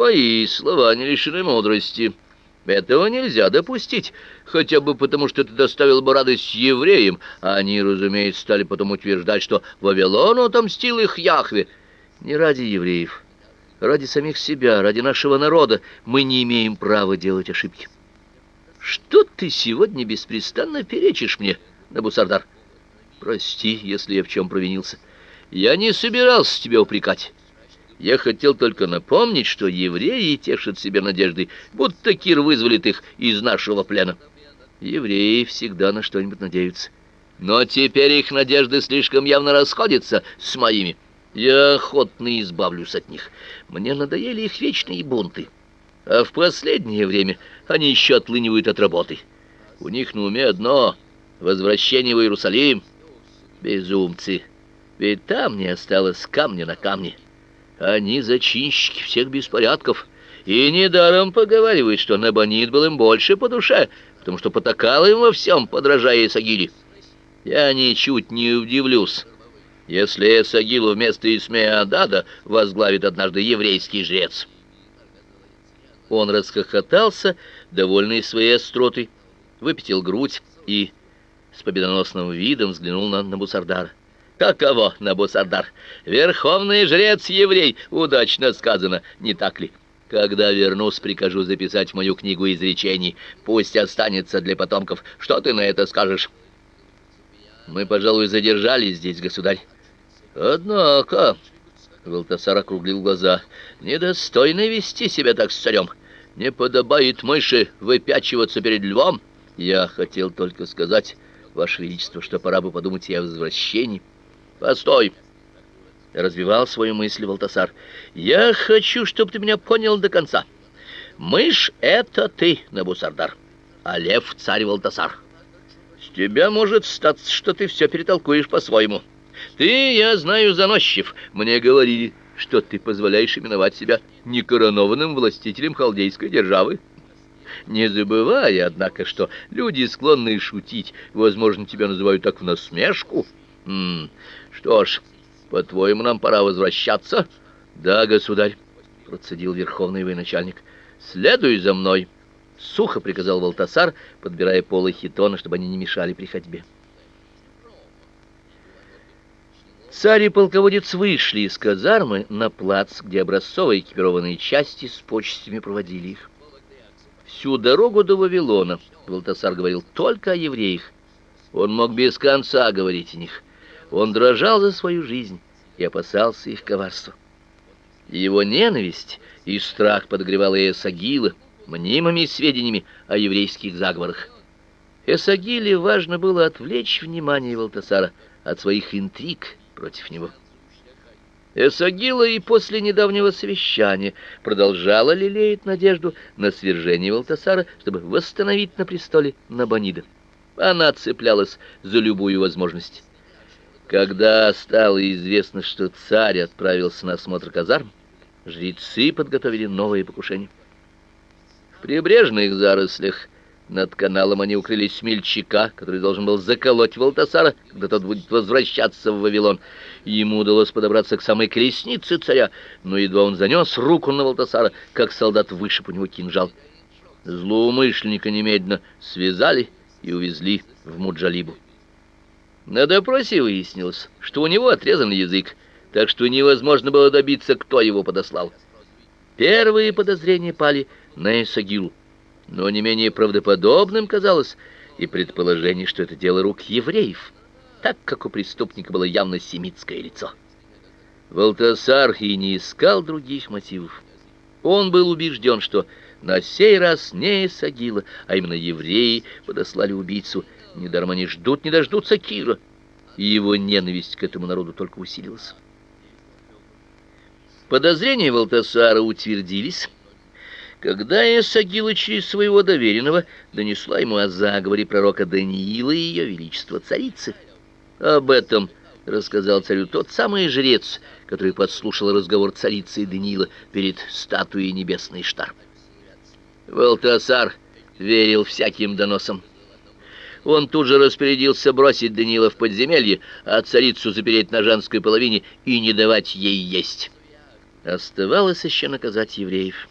Твои слова не лишены мудрости. Этого нельзя допустить, хотя бы потому, что ты доставил бы радость евреям, а они, разумеется, стали потом утверждать, что Вавилон отомстил их Яхве. Не ради евреев, ради самих себя, ради нашего народа мы не имеем права делать ошибки. Что ты сегодня беспрестанно перечишь мне, Набусардар? Прости, если я в чем провинился. Я не собирался тебя упрекать. Я хотел только напомнить, что евреи тешат себе надеждой, будто Кир вызволит их из нашего плена. Евреи всегда на что-нибудь надеются. Но теперь их надежды слишком явно расходятся с моими. Я охотно избавлюсь от них. Мне надоели их вечные бунты. А в последнее время они еще отлынивают от работы. У них на уме одно — возвращение в Иерусалим. Безумцы! Ведь там не осталось камня на камне. Они зачинщики всех беспорядков. И недаром поговаривают, что Набонид был им больше по душе, потому что потакал им во всем, подражая Исагиле. Я ничуть не удивлюсь, если Эсагилу вместо Исмея Адада возглавит однажды еврейский жрец. Он расхохотался, довольный своей остротой, выпятил грудь и с победоносным видом взглянул на Набусардара. Каково, Набусардар? Верховный жрец-еврей, удачно сказано, не так ли? Когда вернусь, прикажу записать мою книгу изречений. Пусть останется для потомков. Что ты на это скажешь? Мы, пожалуй, задержались здесь, государь. Однако, Валтасар округлил глаза, недостойно вести себя так с царем. Не подобает мыши выпячиваться перед львом. Я хотел только сказать, Ваше Величество, что пора бы подумать и о возвращении. Постой. Развивал свою мысль Валтасар. Я хочу, чтобы ты меня понял до конца. Мышь — это ты, Набусардар, а лев — царь Валтасар. С тебя может статься, что ты все перетолкуешь по-своему. Ты, я знаю, заносчив. Мне говорили, что ты позволяешь именовать себя некоронованным властителем халдейской державы. Не забывай, однако, что люди, склонные шутить, возможно, тебя называют так в насмешку. М что ж, по-твоему, нам пора возвращаться? Да, государь, процедил верховный военачальник. Следуй за мной, сухо приказал Валтасар, подбирая полы хитона, чтобы они не мешали при ходьбе. Царь и полководец вышли из казармы на плац, где образцовые экипированные части с почестями проводили их. Всю дорогу до Вавилона Валтасар говорил только о евреях. Он мог без конца говорить о них. Он дрожал за свою жизнь и опасался их коварства. Его ненависть и страх подогревала Эсагила мнимыми сведениями о еврейских заговорах. Эсагиле важно было отвлечь внимание Валтасара от своих интриг против него. Эсагила и после недавнего совещания продолжала лелеять надежду на свержение Валтасара, чтобы восстановить на престоле Набонида. Она цеплялась за любую возможность. Когда стало известно, что царь отправился на осмотр казарм, жрецы подготовили новое покушение. В прибрежных зарослях над каналом они укрыли смельчака, который должен был заколоть Валтасара, когда тот будет возвращаться в Вавилон. Ему удалось подобраться к самой колеснице царя, но едва он занес руку на Валтасара, как солдат вышиб у него кинжал. Злоумышленника немедленно связали и увезли в Муджалибу. На допросе выяснилось, что у него отрезан язык, так что невозможно было добиться, кто его подослал. Первые подозрения пали на Исагилу, но не менее правдоподобным казалось и предположение, что это дело рук евреев, так как у преступника было явно семитское лицо. Валтасар и не искал других мотивов. Он был убежден, что на сей раз не Исагила, а именно евреи подослали убийцу, Недаром они ждут, не дождутся Кира. И его ненависть к этому народу только усилилась. Подозрения Валтасара утвердились, когда Эсагила через своего доверенного донесла ему о заговоре пророка Даниила и ее величества царицы. Об этом рассказал царю тот самый жрец, который подслушал разговор царицы и Даниила перед статуей небесной Штар. Валтасар верил всяким доносам. Он тут же распорядился бросить Даниила в подземелье, а царицу запереть на женской половине и не давать ей есть. Оставалось еще наказать евреев.